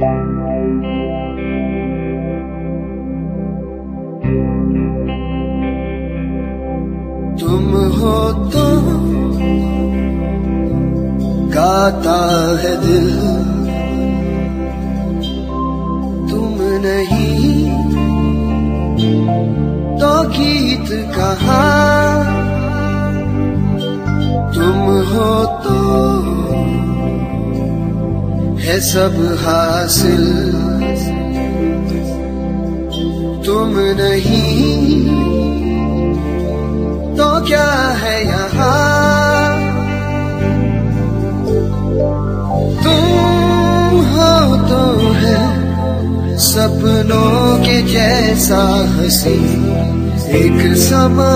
तुम हो तो गाता है दिल। तुम नहीं तो गीत कहा है सब हासिल। तुम नहीं तो क्या है यहाँ? तुम हो तो है सपनों के जैसा हसी, एक समा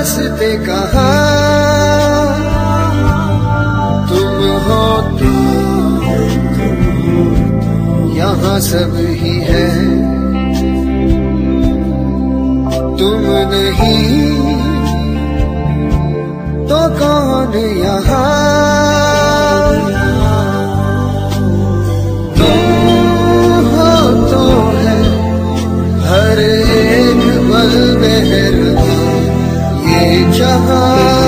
रस्ते कहा तुम हो तो यहाँ सब ही है। तुम नहीं 着